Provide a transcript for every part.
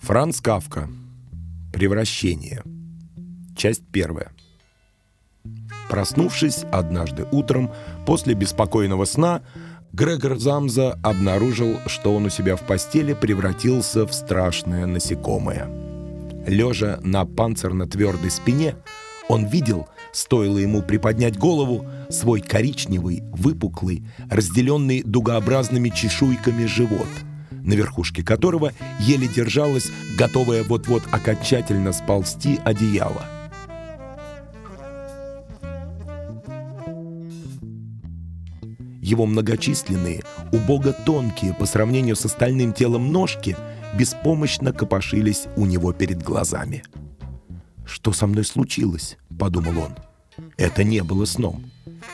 Франц Кавка. Превращение. Часть первая. Проснувшись однажды утром после беспокойного сна, Грегор Замза обнаружил, что он у себя в постели превратился в страшное насекомое. Лежа на панцирно-твердой спине, он видел, стоило ему приподнять голову, свой коричневый, выпуклый, разделенный дугообразными чешуйками живот — на верхушке которого еле держалось, готовое вот-вот окончательно сползти одеяло. Его многочисленные, убого тонкие по сравнению с остальным телом ножки беспомощно копошились у него перед глазами. «Что со мной случилось?» — подумал он. Это не было сном.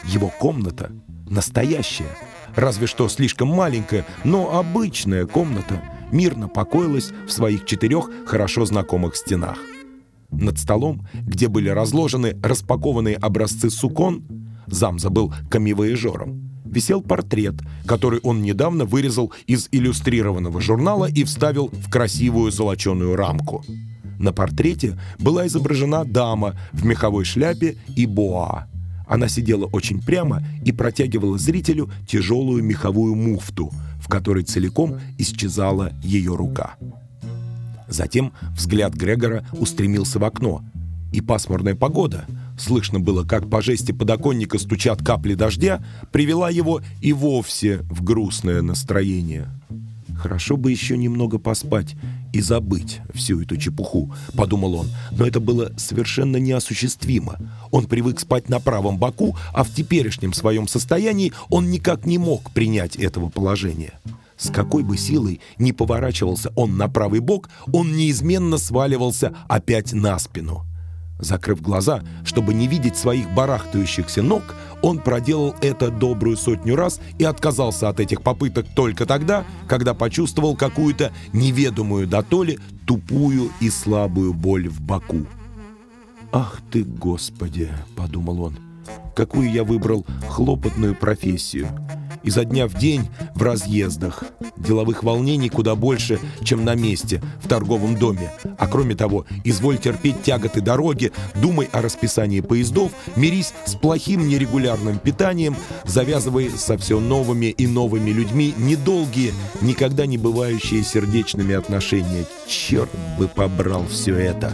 Его комната настоящая — разве что слишком маленькая, но обычная комната мирно покоилась в своих четырех хорошо знакомых стенах. Над столом, где были разложены распакованные образцы сукон, зам забыл камевояжером, висел портрет, который он недавно вырезал из иллюстрированного журнала и вставил в красивую золоченую рамку. На портрете была изображена дама в меховой шляпе и боа. Она сидела очень прямо и протягивала зрителю тяжелую меховую муфту, в которой целиком исчезала ее рука. Затем взгляд Грегора устремился в окно, и пасмурная погода, слышно было, как по жести подоконника стучат капли дождя, привела его и вовсе в грустное настроение. Хорошо бы еще немного поспать и забыть всю эту чепуху, подумал он, но это было совершенно неосуществимо. Он привык спать на правом боку, а в теперешнем своем состоянии он никак не мог принять этого положения. С какой бы силой ни поворачивался он на правый бок, он неизменно сваливался опять на спину. Закрыв глаза, чтобы не видеть своих барахтающихся ног, он проделал это добрую сотню раз и отказался от этих попыток только тогда, когда почувствовал какую-то неведомую дотоле тупую и слабую боль в боку. «Ах ты, Господи!» — подумал он. «Какую я выбрал хлопотную профессию!» Изо дня в день в разъездах. Деловых волнений куда больше, чем на месте, в торговом доме. А кроме того, изволь терпеть тяготы дороги, думай о расписании поездов, мирись с плохим нерегулярным питанием, завязывай со все новыми и новыми людьми недолгие, никогда не бывающие сердечными отношения. Черт бы побрал все это!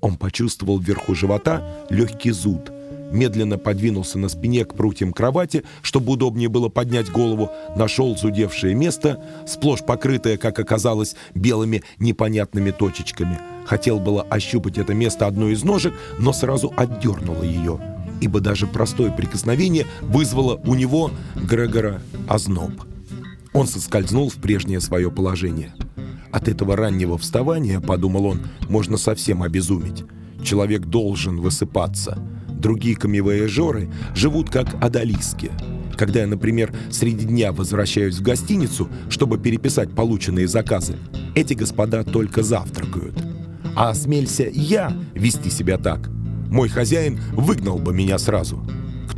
Он почувствовал вверху живота легкий зуд, медленно подвинулся на спине к прутьям кровати, чтобы удобнее было поднять голову, нашел зудевшее место, сплошь покрытое, как оказалось, белыми непонятными точечками. Хотел было ощупать это место одной из ножек, но сразу отдернуло ее, ибо даже простое прикосновение вызвало у него, Грегора, озноб. Он соскользнул в прежнее свое положение. От этого раннего вставания, подумал он, можно совсем обезуметь. Человек должен высыпаться. Другие камевояжеры живут как одолиски. Когда я, например, среди дня возвращаюсь в гостиницу, чтобы переписать полученные заказы, эти господа только завтракают. А осмелься я вести себя так, мой хозяин выгнал бы меня сразу.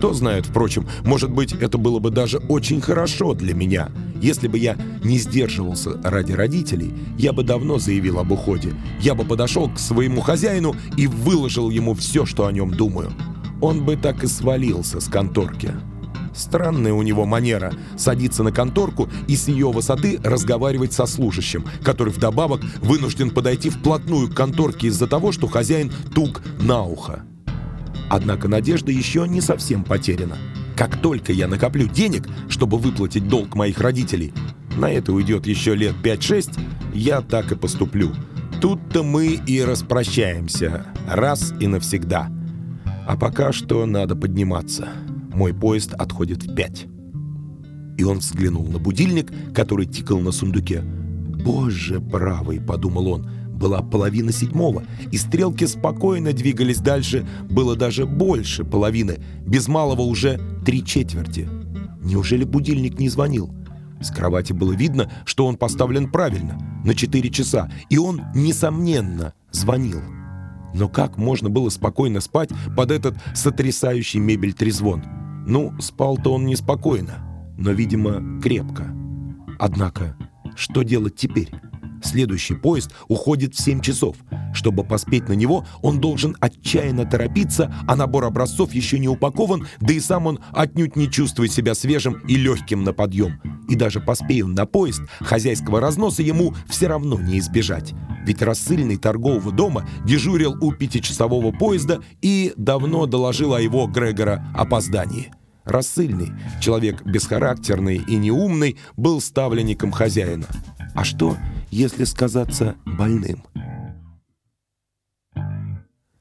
Кто знает, впрочем, может быть, это было бы даже очень хорошо для меня. Если бы я не сдерживался ради родителей, я бы давно заявил об уходе. Я бы подошел к своему хозяину и выложил ему все, что о нем думаю. Он бы так и свалился с конторки. Странная у него манера садиться на конторку и с ее высоты разговаривать со служащим, который вдобавок вынужден подойти вплотную к конторке из-за того, что хозяин тук на ухо. Однако надежда еще не совсем потеряна. Как только я накоплю денег, чтобы выплатить долг моих родителей, на это уйдет еще лет 5-6, я так и поступлю. Тут-то мы и распрощаемся, раз и навсегда. А пока что надо подниматься. Мой поезд отходит в 5. И он взглянул на будильник, который тикал на сундуке. «Боже правый», — подумал он, — была половина седьмого, и стрелки спокойно двигались дальше, было даже больше половины, без малого уже три четверти. Неужели будильник не звонил? С кровати было видно, что он поставлен правильно, на четыре часа, и он, несомненно, звонил. Но как можно было спокойно спать под этот сотрясающий мебель трезвон? Ну, спал-то он неспокойно, но, видимо, крепко. Однако, что делать теперь? Следующий поезд уходит в 7 часов. Чтобы поспеть на него, он должен отчаянно торопиться, а набор образцов еще не упакован, да и сам он отнюдь не чувствует себя свежим и легким на подъем. И даже поспея на поезд, хозяйского разноса ему все равно не избежать. Ведь рассыльный торгового дома дежурил у пятичасового поезда и давно доложил о его Грегора опоздании. Рассыльный, человек бесхарактерный и неумный, был ставленником хозяина. А что, если сказаться больным?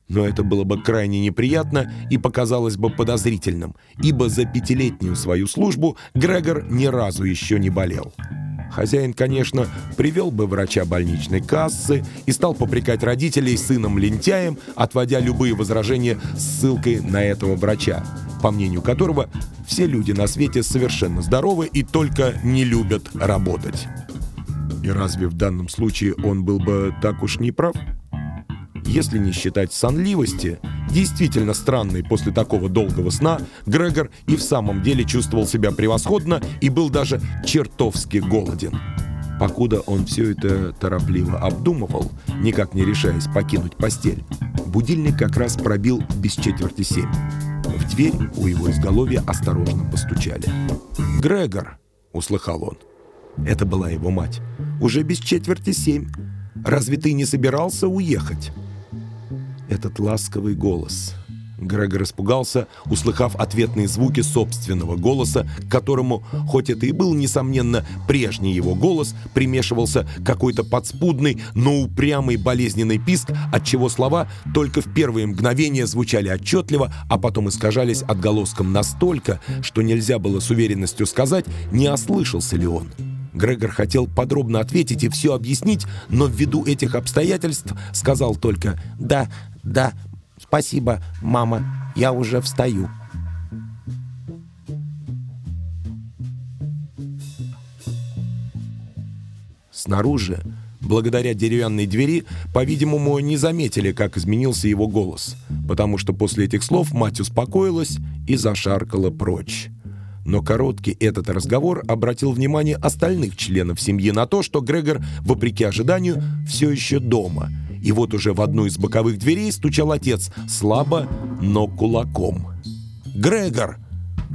Но это было бы крайне неприятно и показалось бы подозрительным, ибо за пятилетнюю свою службу Грегор ни разу еще не болел. Хозяин, конечно, привел бы врача больничной кассы и стал попрекать родителей сыном-лентяем, отводя любые возражения ссылкой на этого врача, по мнению которого все люди на свете совершенно здоровы и только не любят работать. И разве в данном случае он был бы так уж не прав? Если не считать сонливости, действительно странной после такого долгого сна, Грегор и в самом деле чувствовал себя превосходно и был даже чертовски голоден. Покуда он все это торопливо обдумывал, никак не решаясь покинуть постель, будильник как раз пробил без четверти семь. В дверь у его изголовья осторожно постучали. «Грегор!» — услыхал он. Это была его мать. «Уже без четверти семь. Разве ты не собирался уехать?» Этот ласковый голос. Грегор испугался, услыхав ответные звуки собственного голоса, к которому, хоть это и был, несомненно, прежний его голос, примешивался какой-то подспудный, но упрямый болезненный писк, отчего слова только в первые мгновения звучали отчетливо, а потом искажались отголоском настолько, что нельзя было с уверенностью сказать, не ослышался ли он. Грегор хотел подробно ответить и все объяснить, но ввиду этих обстоятельств сказал только «Да, да, спасибо, мама, я уже встаю». Снаружи, благодаря деревянной двери, по-видимому, не заметили, как изменился его голос, потому что после этих слов мать успокоилась и зашаркала прочь. Но короткий этот разговор обратил внимание остальных членов семьи на то, что Грегор, вопреки ожиданию, все еще дома. И вот уже в одну из боковых дверей стучал отец, слабо, но кулаком. «Грегор!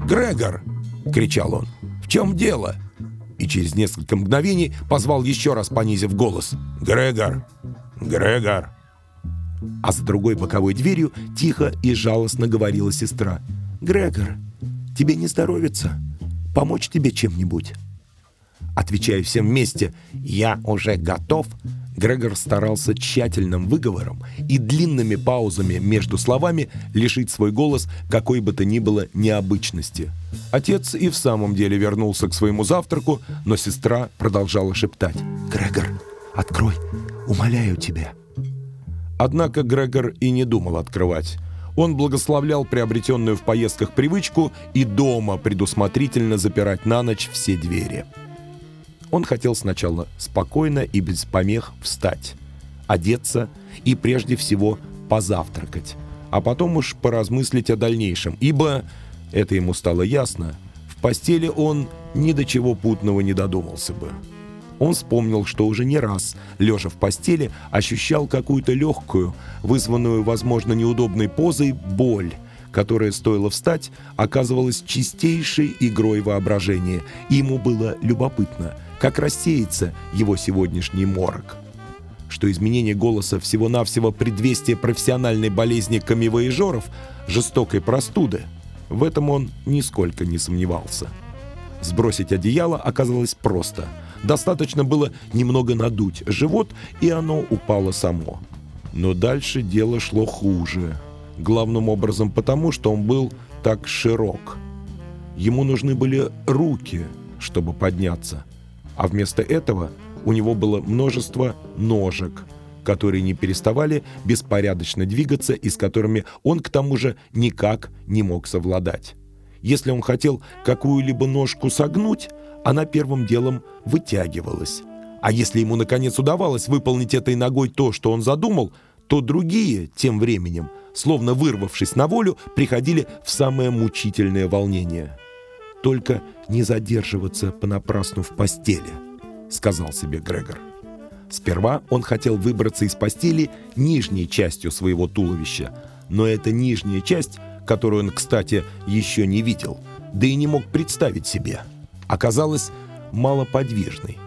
Грегор!» — кричал он. «В чем дело?» И через несколько мгновений позвал еще раз, понизив голос. «Грегор! Грегор!» А за другой боковой дверью тихо и жалостно говорила сестра. «Грегор, Тебе не здоровится? Помочь тебе чем-нибудь?» Отвечая всем вместе «Я уже готов», Грегор старался тщательным выговором и длинными паузами между словами лишить свой голос какой бы то ни было необычности. Отец и в самом деле вернулся к своему завтраку, но сестра продолжала шептать «Грегор, открой, умоляю тебя». Однако Грегор и не думал открывать. Он благословлял приобретенную в поездках привычку и дома предусмотрительно запирать на ночь все двери. Он хотел сначала спокойно и без помех встать, одеться и прежде всего позавтракать, а потом уж поразмыслить о дальнейшем, ибо, это ему стало ясно, в постели он ни до чего путного не додумался бы. Он вспомнил, что уже не раз, лежа в постели, ощущал какую-то легкую, вызванную, возможно, неудобной позой, боль, которая, стоило встать, оказывалась чистейшей игрой воображения, и ему было любопытно, как рассеется его сегодняшний морок. Что изменение голоса всего-навсего предвестие профессиональной болезни камевоежеров, жестокой простуды, в этом он нисколько не сомневался. Сбросить одеяло оказалось просто – Достаточно было немного надуть живот, и оно упало само. Но дальше дело шло хуже. Главным образом потому, что он был так широк. Ему нужны были руки, чтобы подняться. А вместо этого у него было множество ножек, которые не переставали беспорядочно двигаться и с которыми он к тому же никак не мог совладать. Если он хотел какую-либо ножку согнуть, она первым делом вытягивалась. А если ему наконец удавалось выполнить этой ногой то, что он задумал, то другие, тем временем, словно вырвавшись на волю, приходили в самое мучительное волнение. «Только не задерживаться понапрасну в постели», — сказал себе Грегор. Сперва он хотел выбраться из постели нижней частью своего туловища, но эта нижняя часть, которую он, кстати, еще не видел, да и не мог представить себе, оказалась малоподвижной.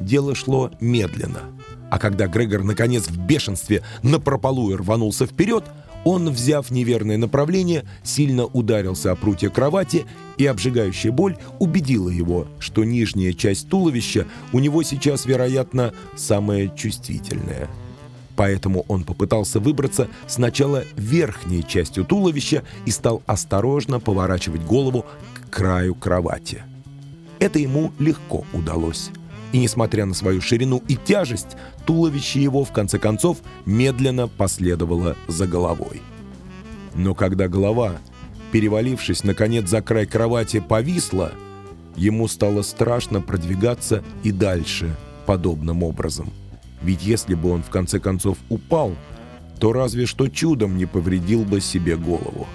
Дело шло медленно, а когда Грегор наконец в бешенстве напропалую рванулся вперед, он, взяв неверное направление, сильно ударился о прутья кровати, и обжигающая боль убедила его, что нижняя часть туловища у него сейчас, вероятно, самая чувствительная. Поэтому он попытался выбраться сначала верхней частью туловища и стал осторожно поворачивать голову к краю кровати. Это ему легко удалось. И несмотря на свою ширину и тяжесть, туловище его, в конце концов, медленно последовало за головой. Но когда голова, перевалившись, наконец за край кровати, повисла, ему стало страшно продвигаться и дальше подобным образом. Ведь если бы он в конце концов упал, то разве что чудом не повредил бы себе голову.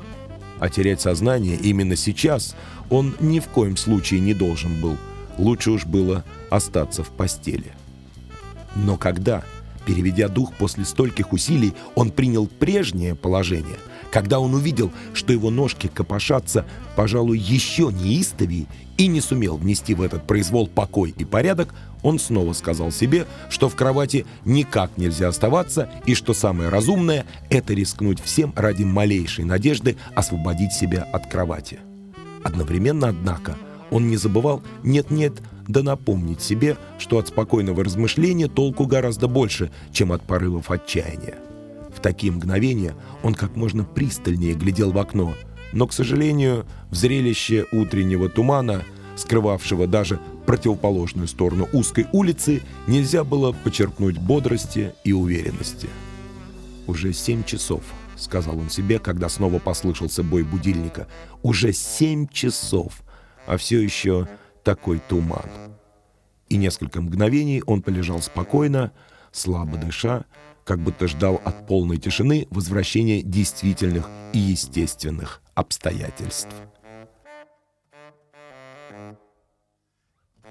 А терять сознание именно сейчас он ни в коем случае не должен был – Лучше уж было остаться в постели. Но когда, переведя дух после стольких усилий, он принял прежнее положение, когда он увидел, что его ножки копошатся, пожалуй, еще неистовее и не сумел внести в этот произвол покой и порядок, он снова сказал себе, что в кровати никак нельзя оставаться и что самое разумное — это рискнуть всем ради малейшей надежды освободить себя от кровати. Одновременно, однако, он не забывал «нет-нет», да напомнить себе, что от спокойного размышления толку гораздо больше, чем от порывов отчаяния. Такие мгновения он как можно пристальнее глядел в окно, но, к сожалению, в зрелище утреннего тумана, скрывавшего даже противоположную сторону узкой улицы, нельзя было почерпнуть бодрости и уверенности. «Уже семь часов», — сказал он себе, когда снова послышался бой будильника. «Уже семь часов!» а все еще такой туман. И несколько мгновений он полежал спокойно, слабо дыша, как будто ждал от полной тишины возвращения действительных и естественных обстоятельств.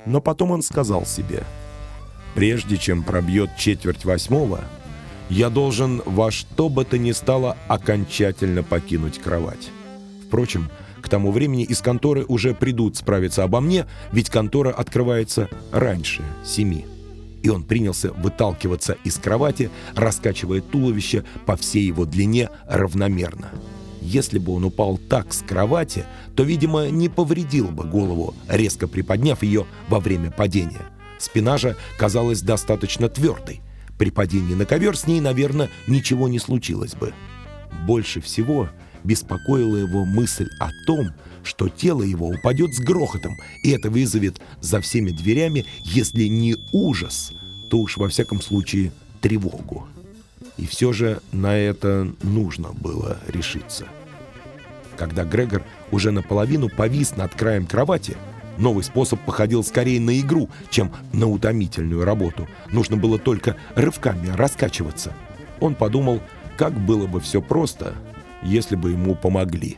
Но потом он сказал себе, «Прежде чем пробьет четверть восьмого, я должен во что бы то ни стало окончательно покинуть кровать. Впрочем, к тому времени из конторы уже придут справиться обо мне, ведь контора открывается раньше семи. И он принялся выталкиваться из кровати, раскачивая туловище по всей его длине равномерно. Если бы он упал так с кровати, то, видимо, не повредил бы голову, резко приподняв ее во время падения. Спина же казалась достаточно твердой. При падении на ковер с ней, наверное, ничего не случилось бы. Больше всего беспокоила его мысль о том, что тело его упадет с грохотом, и это вызовет за всеми дверями, если не ужас, то уж во всяком случае тревогу. И все же на это нужно было решиться. Когда Грегор уже наполовину повис над краем кровати, новый способ походил скорее на игру, чем на утомительную работу. Нужно было только рывками раскачиваться. Он подумал, как было бы все просто, если бы ему помогли.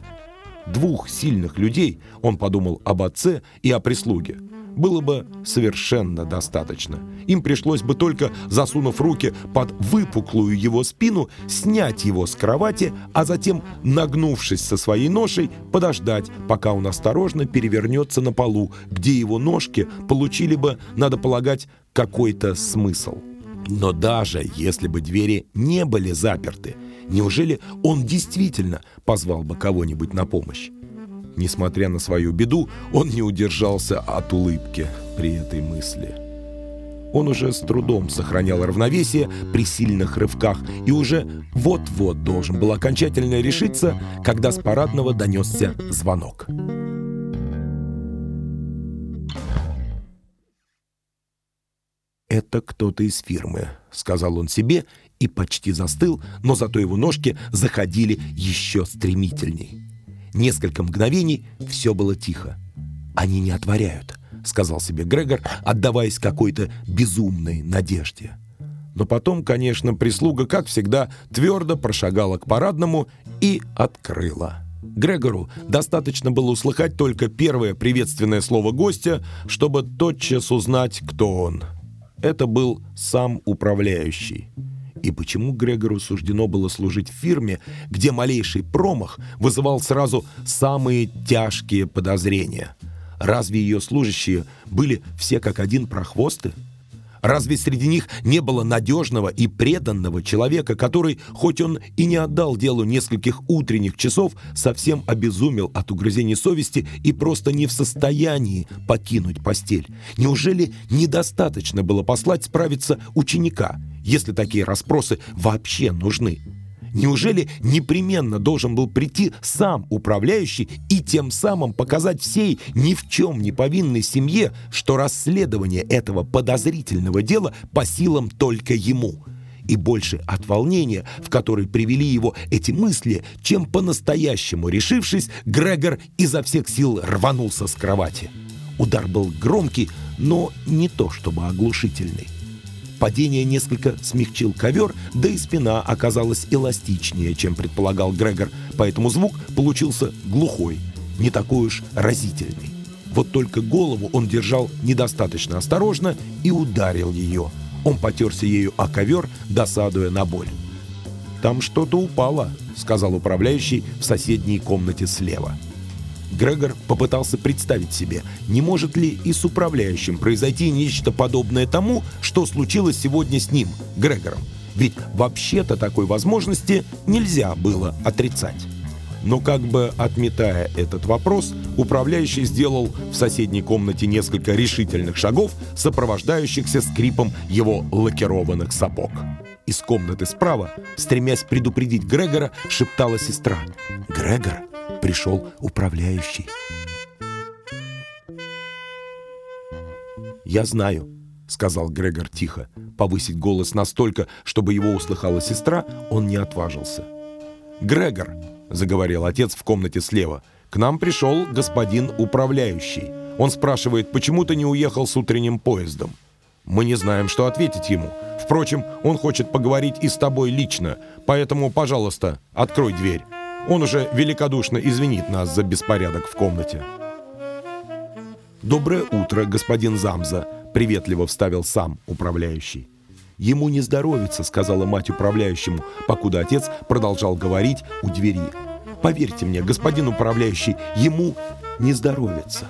Двух сильных людей, он подумал об отце и о прислуге, было бы совершенно достаточно. Им пришлось бы только, засунув руки под выпуклую его спину, снять его с кровати, а затем, нагнувшись со своей ношей, подождать, пока он осторожно перевернется на полу, где его ножки получили бы, надо полагать, какой-то смысл. Но даже если бы двери не были заперты, Неужели он действительно позвал бы кого-нибудь на помощь? Несмотря на свою беду, он не удержался от улыбки при этой мысли. Он уже с трудом сохранял равновесие при сильных рывках и уже вот-вот должен был окончательно решиться, когда с парадного донесся звонок. «Это кто-то из фирмы», — сказал он себе и почти застыл, но зато его ножки заходили еще стремительней. Несколько мгновений все было тихо. «Они не отворяют», — сказал себе Грегор, отдаваясь какой-то безумной надежде. Но потом, конечно, прислуга, как всегда, твердо прошагала к парадному и открыла. Грегору достаточно было услыхать только первое приветственное слово гостя, чтобы тотчас узнать, кто он. Это был сам управляющий. И почему Грегору суждено было служить в фирме, где малейший промах вызывал сразу самые тяжкие подозрения? Разве ее служащие были все как один прохвосты? Разве среди них не было надежного и преданного человека, который, хоть он и не отдал делу нескольких утренних часов, совсем обезумел от угрызений совести и просто не в состоянии покинуть постель? Неужели недостаточно было послать справиться ученика, если такие расспросы вообще нужны? Неужели непременно должен был прийти сам управляющий и тем самым показать всей ни в чем не повинной семье, что расследование этого подозрительного дела по силам только ему? И больше от волнения, в который привели его эти мысли, чем по-настоящему решившись, Грегор изо всех сил рванулся с кровати. Удар был громкий, но не то чтобы оглушительный. Падение несколько смягчил ковер, да и спина оказалась эластичнее, чем предполагал Грегор, поэтому звук получился глухой, не такой уж разительный. Вот только голову он держал недостаточно осторожно и ударил ее. Он потерся ею о ковер, досадуя на боль. «Там что-то упало», — сказал управляющий в соседней комнате слева. Грегор попытался представить себе, не может ли и с управляющим произойти нечто подобное тому, что случилось сегодня с ним, Грегором. Ведь вообще-то такой возможности нельзя было отрицать. Но как бы отметая этот вопрос, управляющий сделал в соседней комнате несколько решительных шагов, сопровождающихся скрипом его лакированных сапог. Из комнаты справа, стремясь предупредить Грегора, шептала сестра. «Грегор, пришел управляющий. «Я знаю», — сказал Грегор тихо. Повысить голос настолько, чтобы его услыхала сестра, он не отважился. «Грегор», — заговорил отец в комнате слева, — «к нам пришел господин управляющий. Он спрашивает, почему ты не уехал с утренним поездом?» Мы не знаем, что ответить ему. Впрочем, он хочет поговорить и с тобой лично, поэтому, пожалуйста, открой дверь. Он уже великодушно извинит нас за беспорядок в комнате. «Доброе утро, господин Замза», — приветливо вставил сам управляющий. «Ему не здоровится», — сказала мать управляющему, покуда отец продолжал говорить у двери. «Поверьте мне, господин управляющий, ему не здоровится».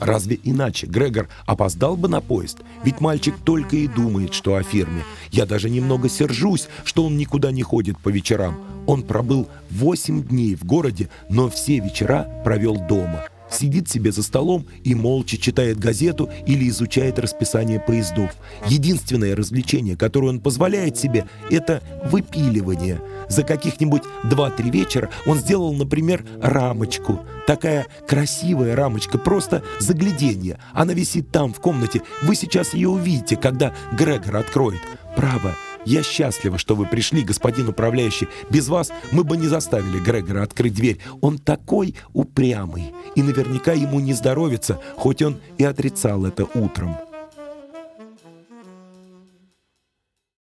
Разве иначе Грегор опоздал бы на поезд? Ведь мальчик только и думает, что о фирме. Я даже немного сержусь, что он никуда не ходит по вечерам. Он пробыл 8 дней в городе, но все вечера провел дома. Сидит себе за столом и молча читает газету или изучает расписание поездов. Единственное развлечение, которое он позволяет себе, это выпиливание. За каких-нибудь 2-3 вечера он сделал, например, рамочку. Такая красивая рамочка, просто загляденье. Она висит там, в комнате. Вы сейчас ее увидите, когда Грегор откроет. Право, я счастлива, что вы пришли, господин управляющий. Без вас мы бы не заставили Грегора открыть дверь. Он такой упрямый. И наверняка ему не здоровится, хоть он и отрицал это утром.